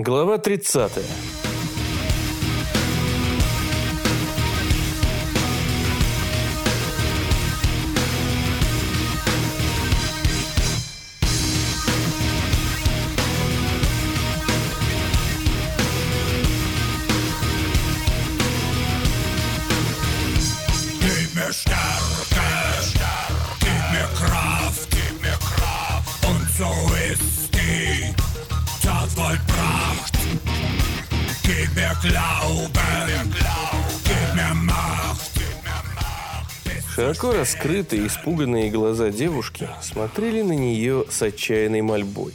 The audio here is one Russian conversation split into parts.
Глава 30. Широко раскрытые, испуганные глаза девушки смотрели на нее с отчаянной мольбой.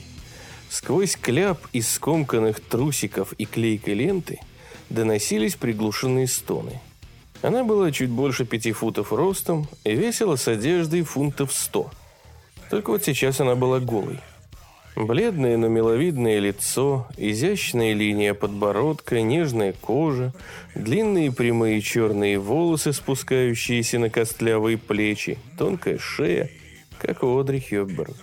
Сквозь кляп из скомканных трусиков и клейкой ленты доносились приглушенные стоны. Она была чуть больше пяти футов ростом и весила с одеждой фунтов сто. Только вот сейчас она была голой. Бледное, но миловидное лицо, изящная линия подбородка, нежная кожа, длинные прямые черные волосы, спускающиеся на костлявые плечи, тонкая шея, как у Одри Хёбберн.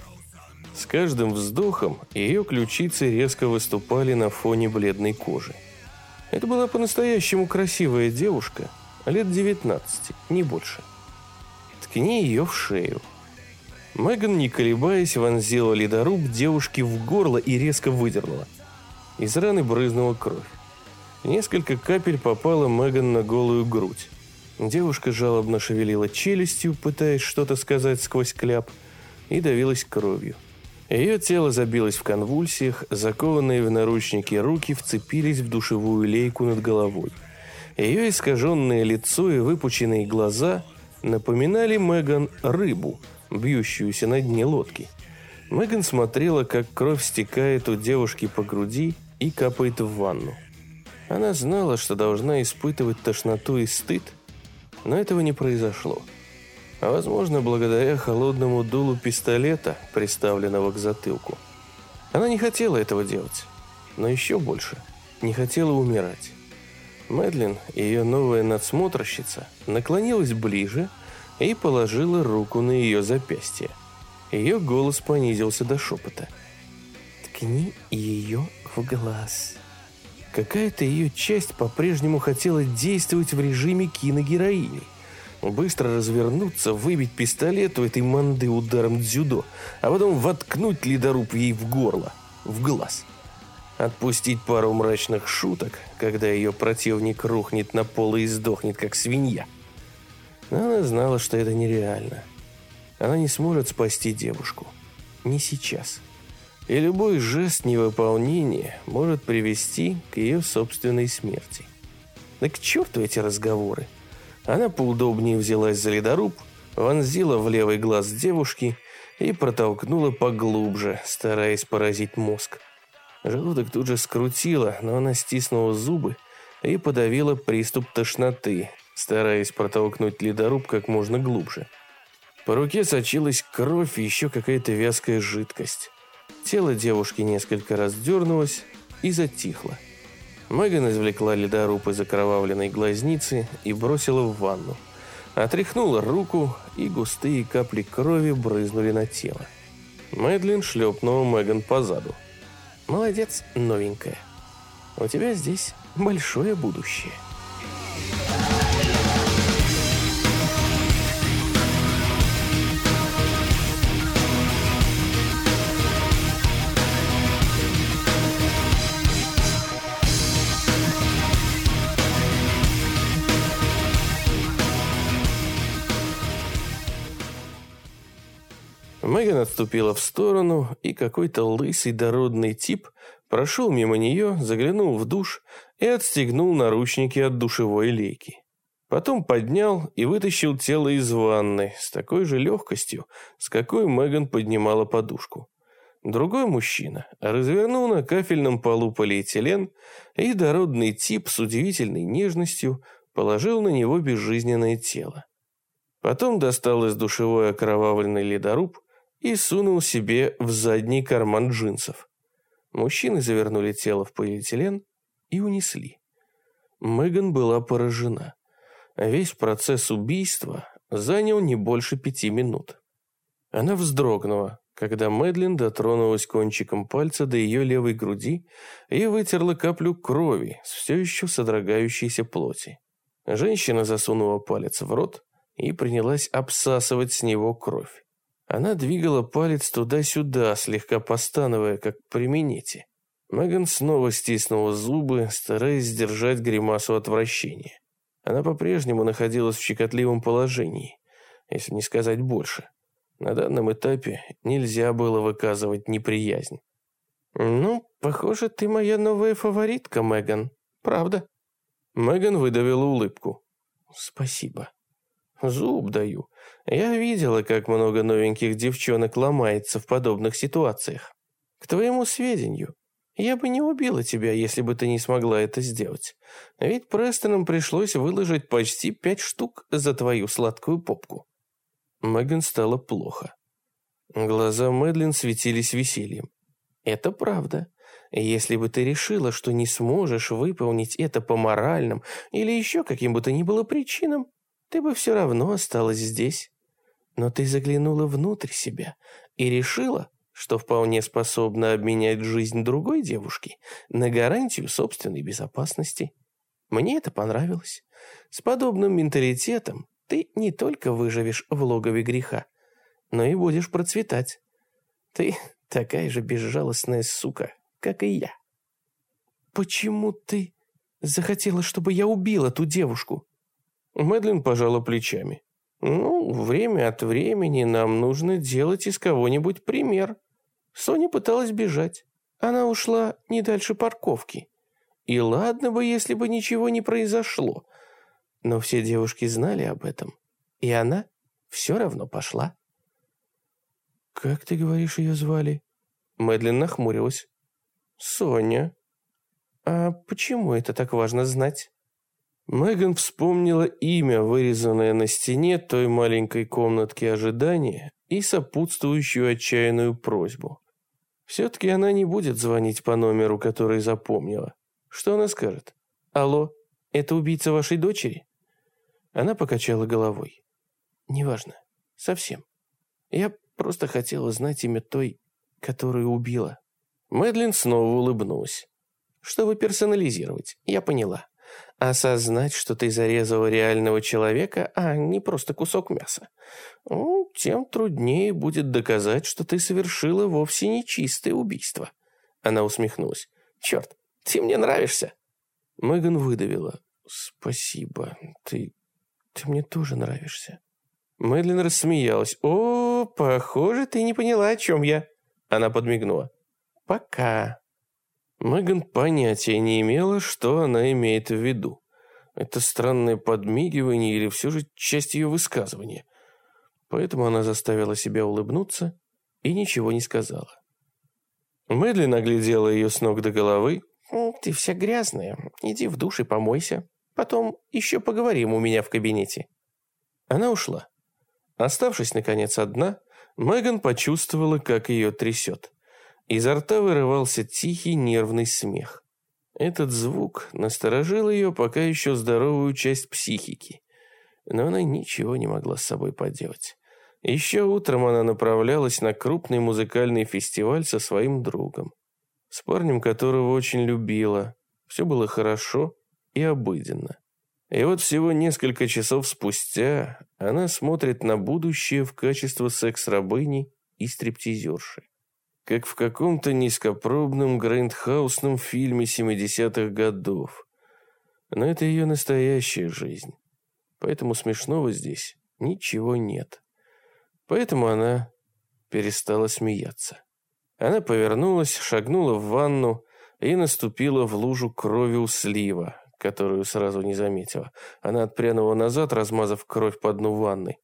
С каждым вздохом ее ключицы резко выступали на фоне бледной кожи. Это была по-настоящему красивая девушка, лет 19, не больше. Ткни ее в шею. Меган, не колебаясь, вонзила ледоруб девушке в горло и резко выдернула. Из раны брызнула кровь. Несколько капель попало Меган на голую грудь. Девушка жалобно шевелила челюстью, пытаясь что-то сказать сквозь кляп, и давилась кровью. Ее тело забилось в конвульсиях, закованные в наручники руки вцепились в душевую лейку над головой. Ее искаженное лицо и выпученные глаза напоминали Меган рыбу, бьющуюся на дне лодки. Меган смотрела, как кровь стекает у девушки по груди и капает в ванну. Она знала, что должна испытывать тошноту и стыд, но этого не произошло. А возможно, благодаря холодному дулу пистолета, приставленного к затылку. Она не хотела этого делать, но еще больше не хотела умирать. Мэдлин, ее новая надсмотрщица, наклонилась ближе и положила руку на ее запястье. Ее голос понизился до шепота. «Ткни ее в глаз». Какая-то ее часть по-прежнему хотела действовать в режиме киногероини. Быстро развернуться, выбить пистолет у этой манды ударом дзюдо, а потом воткнуть ледоруб ей в горло, в глаз. Отпустить пару мрачных шуток, когда ее противник рухнет на пол и сдохнет, как свинья. Но она знала, что это нереально. Она не сможет спасти девушку. Не сейчас. И любой жест невыполнения может привести к ее собственной смерти. Да к черту эти разговоры. Она поудобнее взялась за ледоруб, вонзила в левый глаз девушки и протолкнула поглубже, стараясь поразить мозг. Желудок тут же скрутило, но она стиснула зубы и подавила приступ тошноты, стараясь протолкнуть ледоруб как можно глубже. По руке сочилась кровь и еще какая-то вязкая жидкость. Тело девушки несколько раз дернулось и затихло. Меган извлекла ледоруб из окровавленной глазницы и бросила в ванну. Отряхнула руку, и густые капли крови брызнули на тело. Мэдлин шлепнула Меган по заду. «Молодец, новенькая. У тебя здесь большое будущее». Отступила в сторону, и какой-то лысый дородный тип прошел мимо нее, заглянул в душ и отстегнул наручники от душевой лейки. Потом поднял и вытащил тело из ванны с такой же легкостью, с какой Меган поднимала подушку. Другой мужчина развернул на кафельном полу полиэтилен, и дородный тип с удивительной нежностью положил на него безжизненное тело. Потом достал из душевой окровавленный ледоруб и сунул себе в задний карман джинсов. Мужчины завернули тело в полиэтилен и унесли. Меган была поражена. Весь процесс убийства занял не больше пяти минут. Она вздрогнула, когда Мэдлин дотронулась кончиком пальца до ее левой груди и вытерла каплю крови с все еще содрогающейся плоти. Женщина засунула палец в рот и принялась обсасывать с него кровь. Она двигала палец туда-сюда, слегка постановая, как при минете. Меган снова стиснула зубы, стараясь сдержать гримасу отвращения. Она по-прежнему находилась в щекотливом положении, если не сказать больше. На данном этапе нельзя было выказывать неприязнь. «Ну, похоже, ты моя новая фаворитка, Меган. Правда?» Меган выдавила улыбку. «Спасибо. Зуб даю. Я видела, как много новеньких девчонок ломается в подобных ситуациях. К твоему сведению, я бы не убила тебя, если бы ты не смогла это сделать. Ведь Престонам пришлось выложить почти пять штук за твою сладкую попку. Меган стало плохо. Глаза Мэдлин светились весельем. «Это правда. Если бы ты решила, что не сможешь выполнить это по моральным или еще каким бы то ни было причинам, ты бы все равно осталась здесь. Но ты заглянула внутрь себя и решила, что вполне способна обменять жизнь другой девушки на гарантию собственной безопасности. Мне это понравилось. С подобным менталитетом ты не только выживешь в логове греха, но и будешь процветать. Ты такая же безжалостная сука, как и я. Почему ты захотела, чтобы я убила ту девушку? Мэдлин пожала плечами. Ну, время от времени нам нужно делать из кого-нибудь пример. Соня пыталась бежать. Она ушла не дальше парковки. И ладно бы, если бы ничего не произошло. Но все девушки знали об этом, и она все равно пошла. «Как ты говоришь, ее звали?» Мэдлин нахмурилась. «Соня. А почему это так важно знать?» Меган вспомнила имя, вырезанное на стене той маленькой комнатки ожидания, и сопутствующую отчаянную просьбу. Все-таки она не будет звонить по номеру, который запомнила. Что она скажет? «Алло, это убийца вашей дочери?» Она покачала головой. «Неважно. Совсем. Я просто хотела знать имя той, которую убила». Мэдлин снова улыбнулась. «Чтобы персонализировать, я поняла. Осознать, что ты зарезала реального человека, а не просто кусок мяса. Ну, тем труднее будет доказать, что ты совершила вовсе не чистое убийство». Она усмехнулась. «Черт, ты мне нравишься!» Меган выдавила. «Спасибо, ты ты мне тоже нравишься». Мэдлин рассмеялась. «О, похоже, ты не поняла, о чем я». Она подмигнула. «Пока». Меган понятия не имела, что она имеет в виду. Это странное подмигивание или все же часть ее высказывания. Поэтому она заставила себя улыбнуться и ничего не сказала. Мэдлин оглядела ее с ног до головы. «Ты вся грязная. Иди в душ и помойся. Потом еще поговорим у меня в кабинете». Она ушла. Оставшись, наконец, одна, Меган почувствовала, как ее трясет. Изо рта вырывался тихий нервный смех. Этот звук насторожил ее пока еще здоровую часть психики. Но она ничего не могла с собой поделать. Еще утром она направлялась на крупный музыкальный фестиваль со своим другом. С парнем, которого очень любила. Все было хорошо, и обыденно. И вот всего несколько часов спустя она смотрит на будущее в качестве секс-рабыни и стриптизерши. Как в каком-то низкопробном грандхаусном фильме 70-х годов. Но это ее настоящая жизнь. Поэтому смешного здесь ничего нет. Поэтому она перестала смеяться. Она повернулась, шагнула в ванну и наступила в лужу крови у слива, которую сразу не заметила. Она отпрянула назад, размазав кровь по дну ванны.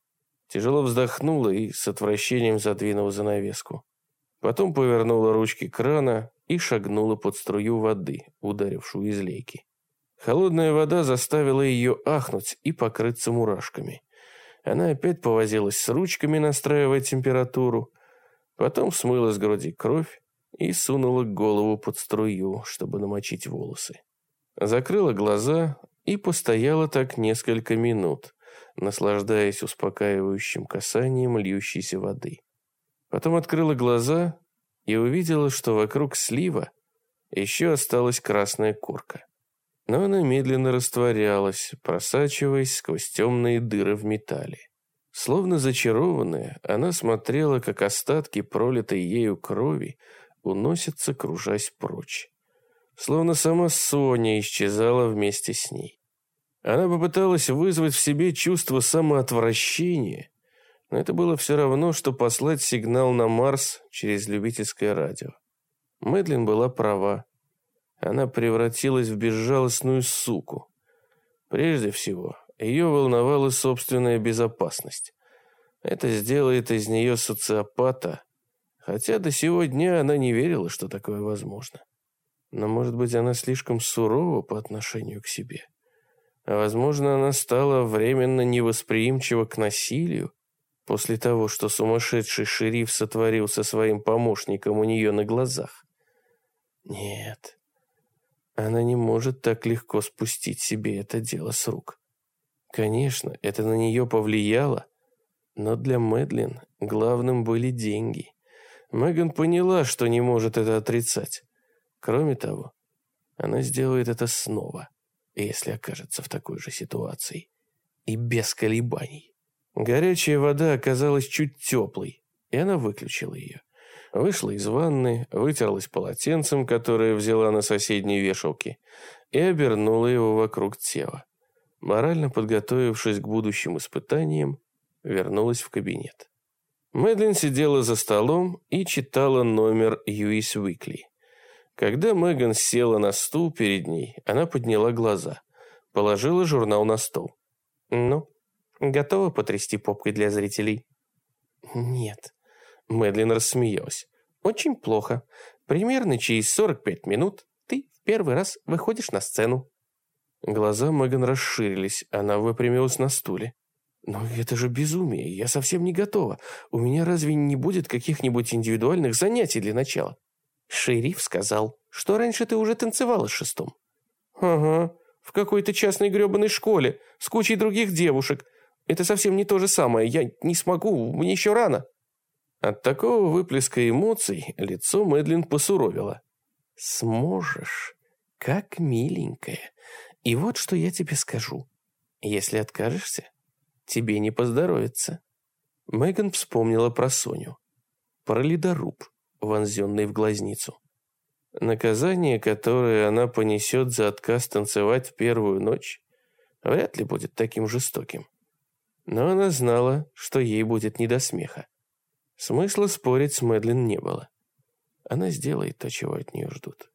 Тяжело вздохнула и с отвращением задвинула занавеску. Потом повернула ручки крана и шагнула под струю воды, ударившую из лейки. Холодная вода заставила ее ахнуть и покрыться мурашками. Она опять повозилась с ручками, настраивая температуру, потом смыла с груди кровь и сунула голову под струю, чтобы намочить волосы. Закрыла глаза и постояла так несколько минут, наслаждаясь успокаивающим касанием льющейся воды. Потом открыла глаза и увидела, что вокруг слива еще осталась красная корка. Но она медленно растворялась, просачиваясь сквозь темные дыры в металле. Словно зачарованная, она смотрела, как остатки пролитой ею крови уносятся, кружась прочь. Словно сама Соня исчезала вместе с ней. Она попыталась вызвать в себе чувство самоотвращения, но это было все равно, что послать сигнал на Марс через любительское радио. Мэдлин была права. Она превратилась в безжалостную суку. Прежде всего, ее волновала собственная безопасность. Это сделает из нее социопата, хотя до сего дня она не верила, что такое возможно. Но, может быть, она слишком сурова по отношению к себе. А, возможно, она стала временно невосприимчива к насилию после того, что сумасшедший шериф сотворил со своим помощником у нее на глазах. Нет, она не может так легко спустить себе это дело с рук. Конечно, это на нее повлияло, но для Мэдлин главным были деньги. Меган поняла, что не может это отрицать. Кроме того, она сделает это снова, если окажется в такой же ситуации. И без колебаний. Горячая вода оказалась чуть теплой, и она выключила ее. Вышла из ванны, вытерлась полотенцем, которое взяла на соседней вешалке, и обернула его вокруг тела. Морально подготовившись к будущим испытаниям, вернулась в кабинет. Мэдлин сидела за столом и читала номер US Weekly. Когда Меган села на стул перед ней, она подняла глаза, положила журнал на стол. «Ну, готова потрясти попкой для зрителей?» «Нет». Мэдлин рассмеялась. «Очень плохо. Примерно через 45 минут ты в первый раз выходишь на сцену». Глаза Меган расширились, она выпрямилась на стуле. «Но это же безумие, я совсем не готова. У меня разве не будет каких-нибудь индивидуальных занятий для начала?» Шериф сказал, что раньше ты уже танцевала с шестом. Ага, в какой-то частной гребаной школе, с кучей других девушек. Это совсем не то же самое, я не смогу, мне еще рано. От такого выплеска эмоций лицо Мэдлин посуровило. «Сможешь, как миленькая. И вот что я тебе скажу. Если откажешься, тебе не поздоровится». Меган вспомнила про Соню. Про ледоруб вонзенный в глазницу. Наказание, которое она понесет за отказ танцевать в первую ночь, вряд ли будет таким жестоким. Но она знала, что ей будет не до смеха. Смысла спорить с Мэдлин не было. Она сделает то, чего от нее ждут.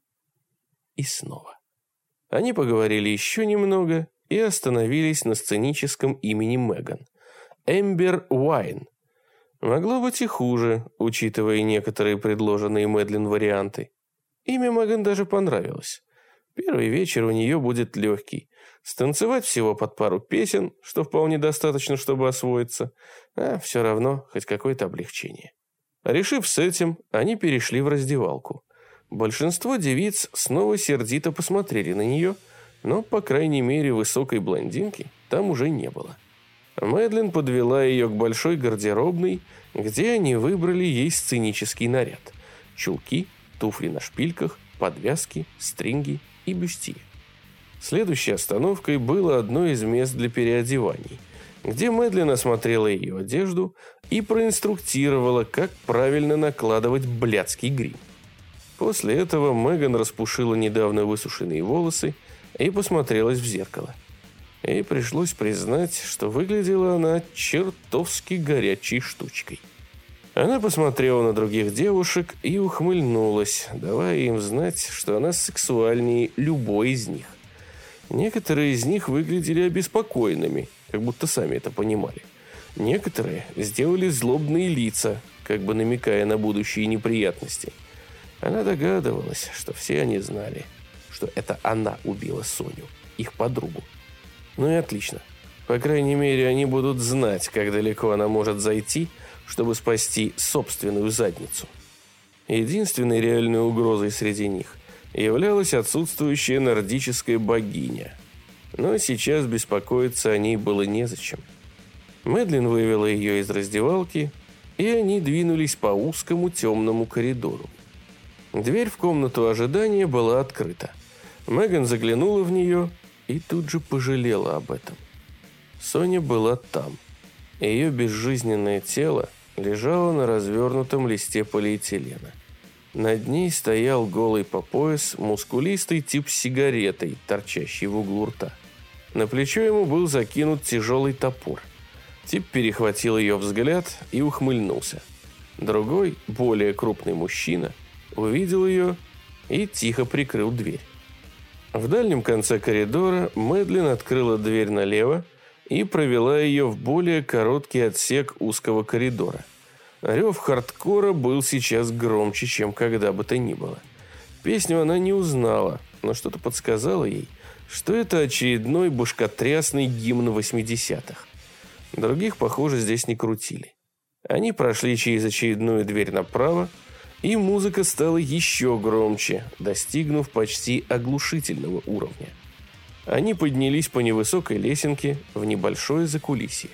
И снова. Они поговорили еще немного и остановились на сценическом имени Меган. Эмбер Уайн, Могло быть и хуже, учитывая некоторые предложенные Мэдлин варианты. Имя Меган даже понравилось. Первый вечер у нее будет легкий. Станцевать всего под пару песен, что вполне достаточно, чтобы освоиться. А все равно хоть какое-то облегчение. Решив с этим, они перешли в раздевалку. Большинство девиц снова сердито посмотрели на нее, но, по крайней мере, высокой блондинки там уже не было. Мэдлин подвела ее к большой гардеробной, где они выбрали ей сценический наряд. Чулки, туфли на шпильках, подвязки, стринги и бюстье. Следующей остановкой было одно из мест для переодеваний, где Мэдлин осмотрела ее одежду и проинструктировала, как правильно накладывать блядский грим. После этого Меган распушила недавно высушенные волосы и посмотрелась в зеркало и пришлось признать, что выглядела она чертовски горячей штучкой. Она посмотрела на других девушек и ухмыльнулась, давая им знать, что она сексуальнее любой из них. Некоторые из них выглядели обеспокоенными, как будто сами это понимали. Некоторые сделали злобные лица, как бы намекая на будущие неприятности. Она догадывалась, что все они знали, что это она убила Соню, их подругу. Ну и отлично. По крайней мере, они будут знать, как далеко она может зайти, чтобы спасти собственную задницу. Единственной реальной угрозой среди них являлась отсутствующая нордическая богиня. Но сейчас беспокоиться о ней было незачем. Мэдлин вывела ее из раздевалки и они двинулись по узкому темному коридору. Дверь в комнату ожидания была открыта. Меган заглянула в нее и тут же пожалела об этом. Соня была там. Ее безжизненное тело лежало на развернутом листе полиэтилена. Над ней стоял голый по пояс мускулистый тип с сигаретой, торчащий в углу рта. На плечо ему был закинут тяжелый топор. Тип перехватил ее взгляд и ухмыльнулся. Другой, более крупный мужчина, увидел ее и тихо прикрыл дверь. В дальнем конце коридора Мэдлин открыла дверь налево и провела ее в более короткий отсек узкого коридора. Рев хардкора был сейчас громче, чем когда бы то ни было. Песню она не узнала, но что-то подсказало ей, что это очередной башкотрясный гимн 80-х. Других, похоже, здесь не крутили. Они прошли через очередную дверь направо, и музыка стала еще громче, достигнув почти оглушительного уровня. Они поднялись по невысокой лесенке в небольшое закулисье.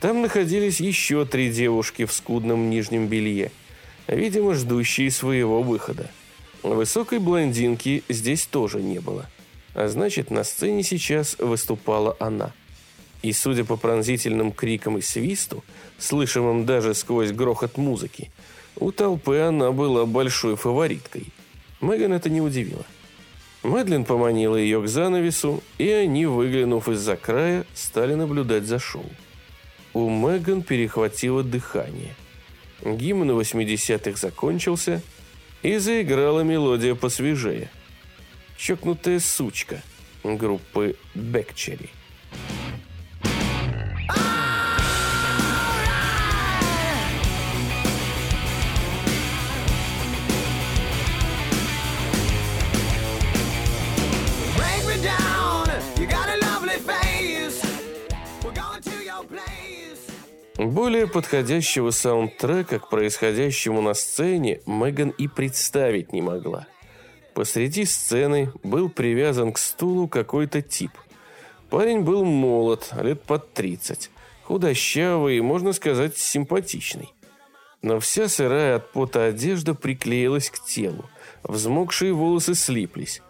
Там находились еще три девушки в скудном нижнем белье, видимо, ждущие своего выхода. Высокой блондинки здесь тоже не было. А значит, на сцене сейчас выступала она. И судя по пронзительным крикам и свисту, слышимым даже сквозь грохот музыки, у толпы она была большой фавориткой. Меган это не удивило. Мэдлин поманила ее к занавесу, и они, выглянув из-за края, стали наблюдать за шоу. У Меган перехватило дыхание. Гимн 80-х закончился, и заиграла мелодия посвежее. «Чокнутая сучка» группы «Бекчери». Более подходящего саундтрека к происходящему на сцене Меган и представить не могла. Посреди сцены был привязан к стулу какой-то тип. Парень был молод, лет под 30, худощавый и, можно сказать, симпатичный. Но вся сырая от пота одежда приклеилась к телу, взмокшие волосы слиплись.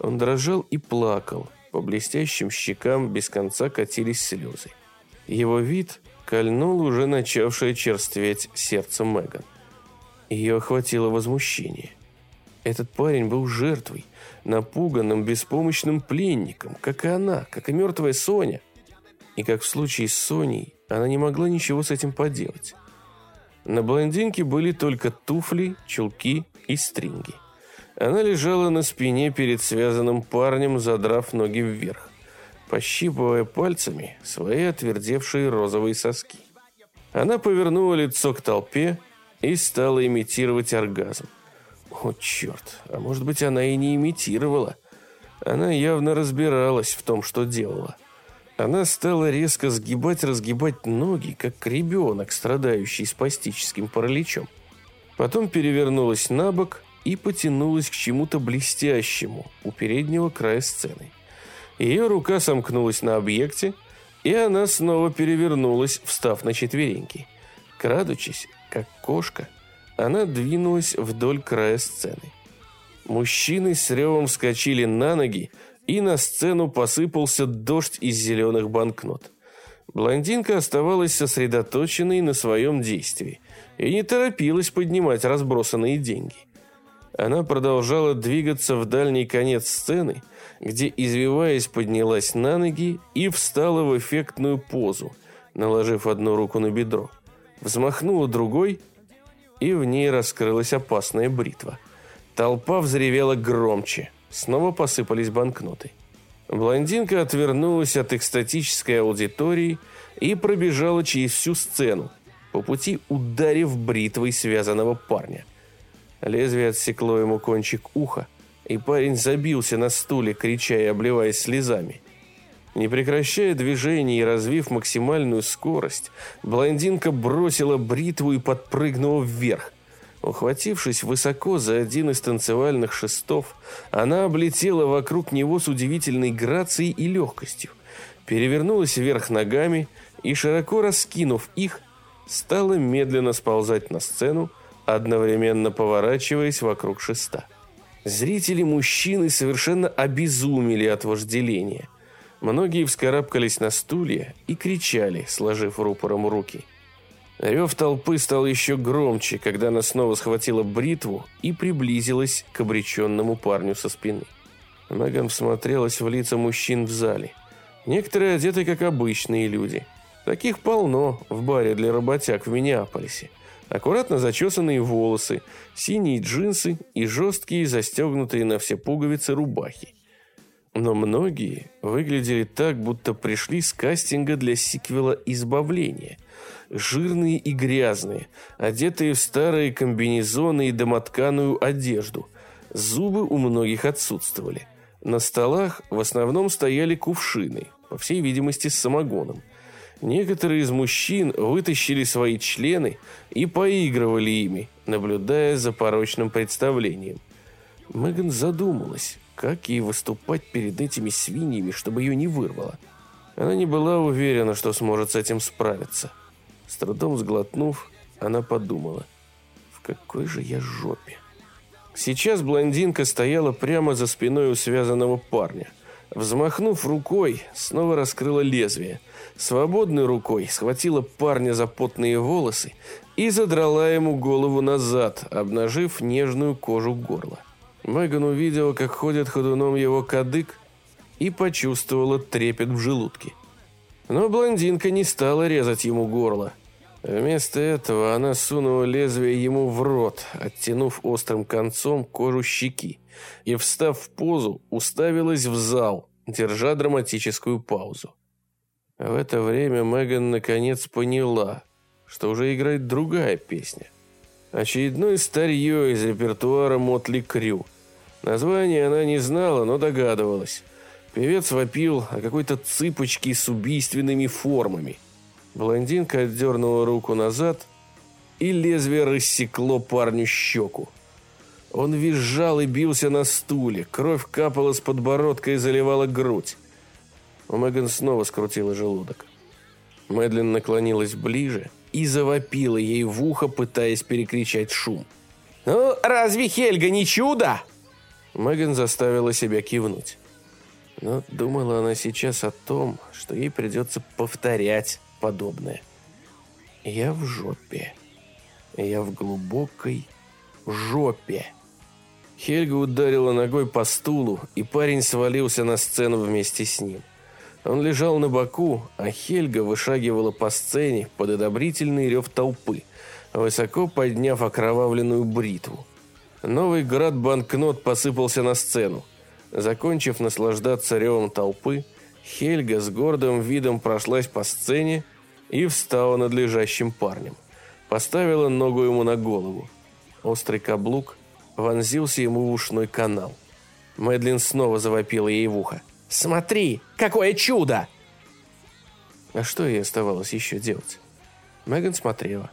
Он дрожал и плакал, по блестящим щекам без конца катились слезы. Его вид кольнул уже начавшее черстветь сердце Меган. Ее охватило возмущение. Этот парень был жертвой, напуганным, беспомощным пленником, как и она, как и мертвая Соня. И как в случае с Соней, она не могла ничего с этим поделать. На блондинке были только туфли, чулки и стринги. Она лежала на спине перед связанным парнем, задрав ноги вверх пощипывая пальцами свои отвердевшие розовые соски. Она повернула лицо к толпе и стала имитировать оргазм. О, черт, а может быть она и не имитировала. Она явно разбиралась в том, что делала. Она стала резко сгибать-разгибать ноги, как ребенок, страдающий спастическим параличом. Потом перевернулась на бок и потянулась к чему-то блестящему у переднего края сцены. Ее рука сомкнулась на объекте, и она снова перевернулась, встав на четвереньки. Крадучись, как кошка, она двинулась вдоль края сцены. Мужчины с ревом вскочили на ноги, и на сцену посыпался дождь из зеленых банкнот. Блондинка оставалась сосредоточенной на своем действии и не торопилась поднимать разбросанные деньги. Она продолжала двигаться в дальний конец сцены, где, извиваясь, поднялась на ноги и встала в эффектную позу, наложив одну руку на бедро. Взмахнула другой, и в ней раскрылась опасная бритва. Толпа взревела громче. Снова посыпались банкноты. Блондинка отвернулась от экстатической аудитории и пробежала через всю сцену, по пути ударив бритвой связанного парня. Лезвие отсекло ему кончик уха, и парень забился на стуле, крича и обливаясь слезами. Не прекращая движений и развив максимальную скорость, блондинка бросила бритву и подпрыгнула вверх. Ухватившись высоко за один из танцевальных шестов, она облетела вокруг него с удивительной грацией и легкостью, перевернулась вверх ногами и, широко раскинув их, стала медленно сползать на сцену, одновременно поворачиваясь вокруг шеста. Зрители мужчины совершенно обезумели от вожделения. Многие вскарабкались на стулья и кричали, сложив рупором руки. Рев толпы стал еще громче, когда она снова схватила бритву и приблизилась к обреченному парню со спины. Меган всмотрелась в лица мужчин в зале. Некоторые одеты как обычные люди. Таких полно в баре для работяг в Миннеаполисе. Аккуратно зачесанные волосы, синие джинсы и жесткие, застегнутые на все пуговицы рубахи. Но многие выглядели так, будто пришли с кастинга для сиквела «Избавление». Жирные и грязные, одетые в старые комбинезоны и домотканую одежду. Зубы у многих отсутствовали. На столах в основном стояли кувшины, по всей видимости с самогоном. Некоторые из мужчин вытащили свои члены и поигрывали ими, наблюдая за порочным представлением. Меган задумалась, как ей выступать перед этими свиньями, чтобы ее не вырвало. Она не была уверена, что сможет с этим справиться. С трудом сглотнув, она подумала, в какой же я жопе. Сейчас блондинка стояла прямо за спиной у связанного парня. Взмахнув рукой, снова раскрыла лезвие. Свободной рукой схватила парня за потные волосы и задрала ему голову назад, обнажив нежную кожу горла. Меган увидела, как ходит ходуном его кадык, и почувствовала трепет в желудке. Но блондинка не стала резать ему горло. Вместо этого она сунула лезвие ему в рот, оттянув острым концом кожу щеки, и, встав в позу, уставилась в зал, держа драматическую паузу. В это время Меган наконец поняла, что уже играет другая песня. Очередное старье из репертуара Мотли Крю. Название она не знала, но догадывалась. Певец вопил о какой-то цыпочке с убийственными формами. Блондинка отдернула руку назад, и лезвие рассекло парню щеку. Он визжал и бился на стуле, кровь капала с подбородка и заливала грудь. У Меган снова скрутила желудок. Мэдлин наклонилась ближе и завопила ей в ухо, пытаясь перекричать шум. «Ну, разве Хельга не чудо?» Меган заставила себя кивнуть. Но думала она сейчас о том, что ей придется повторять подобное. Я в жопе. Я в глубокой жопе. Хельга ударила ногой по стулу, и парень свалился на сцену вместе с ним. Он лежал на боку, а Хельга вышагивала по сцене под одобрительный рев толпы, высоко подняв окровавленную бритву. Новый град банкнот посыпался на сцену. Закончив наслаждаться ревом толпы, Хельга с гордым видом прошлась по сцене и встала над лежащим парнем. Поставила ногу ему на голову. Острый каблук вонзился ему в ушной канал. Мэдлин снова завопила ей в ухо. «Смотри, какое чудо!» А что ей оставалось еще делать? Меган смотрела.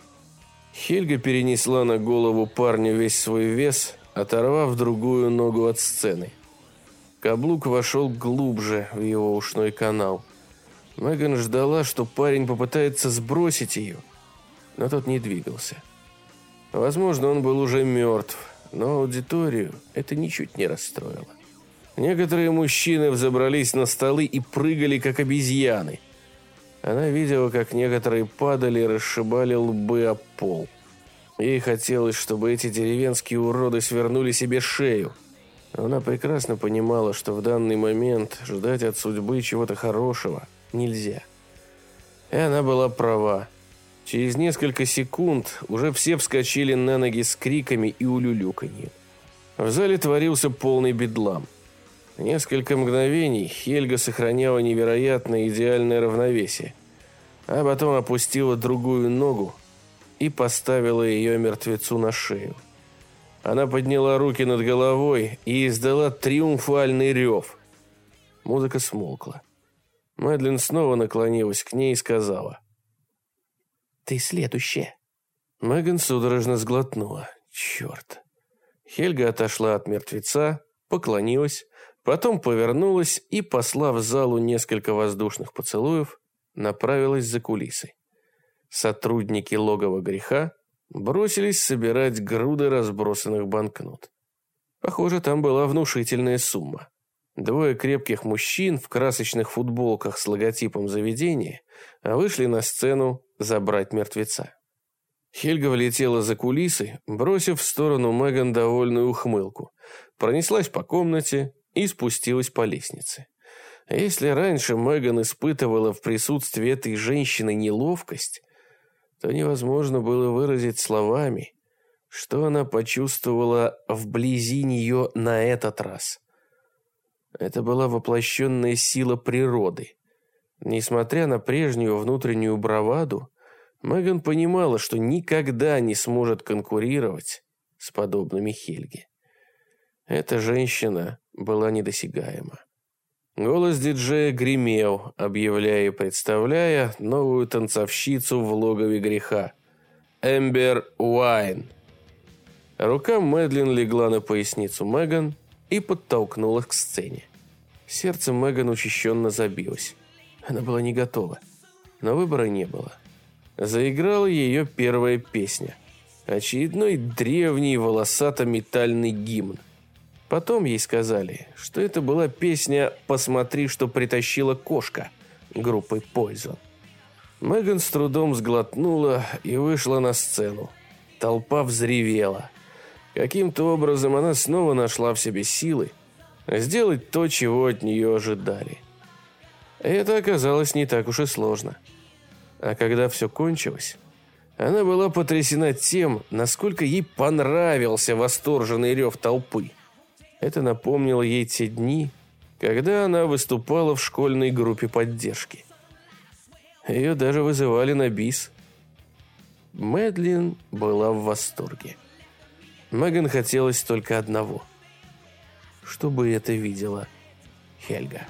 Хельга перенесла на голову парню весь свой вес, оторвав другую ногу от сцены. Каблук вошел глубже в его ушной канал. Меган ждала, что парень попытается сбросить ее, но тот не двигался. Возможно, он был уже мертв, но аудиторию это ничуть не расстроило. Некоторые мужчины взобрались на столы и прыгали, как обезьяны. Она видела, как некоторые падали и расшибали лбы о пол. Ей хотелось, чтобы эти деревенские уроды свернули себе шею. Она прекрасно понимала, что в данный момент ждать от судьбы чего-то хорошего нельзя. И она была права. Через несколько секунд уже все вскочили на ноги с криками и улюлюканьем. В зале творился полный бедлам. Несколько мгновений Хельга сохраняла невероятно идеальное равновесие, а потом опустила другую ногу и поставила ее мертвецу на шею. Она подняла руки над головой и издала триумфальный рев. Музыка смолкла. Мэдлин снова наклонилась к ней и сказала. «Ты следующая». Меган судорожно сглотнула. «Черт». Хельга отошла от мертвеца, поклонилась Потом повернулась и, послав залу несколько воздушных поцелуев, направилась за кулисы. Сотрудники логова греха бросились собирать груды разбросанных банкнот. Похоже, там была внушительная сумма. Двое крепких мужчин в красочных футболках с логотипом заведения вышли на сцену забрать мертвеца. Хельга влетела за кулисы, бросив в сторону Меган довольную ухмылку, пронеслась по комнате и спустилась по лестнице. Если раньше Меган испытывала в присутствии этой женщины неловкость, то невозможно было выразить словами, что она почувствовала вблизи нее на этот раз. Это была воплощенная сила природы. Несмотря на прежнюю внутреннюю браваду, Меган понимала, что никогда не сможет конкурировать с подобными Хельге. Эта женщина была недосягаема. Голос диджея гремел, объявляя и представляя новую танцовщицу в логове греха. Эмбер Уайн. Рука Мэдлин легла на поясницу Меган и подтолкнула к сцене. Сердце Меган учащенно забилось. Она была не готова, но выбора не было. Заиграла ее первая песня. Очередной древний волосато-метальный гимн. Потом ей сказали, что это была песня «Посмотри, что притащила кошка» группы Poison. Меган с трудом сглотнула и вышла на сцену. Толпа взревела. Каким-то образом она снова нашла в себе силы сделать то, чего от нее ожидали. Это оказалось не так уж и сложно. А когда все кончилось, она была потрясена тем, насколько ей понравился восторженный рев толпы. Это напомнило ей те дни, когда она выступала в школьной группе поддержки. Ее даже вызывали на бис. Мэдлин была в восторге. Меган хотелось только одного. Чтобы это видела Хельга.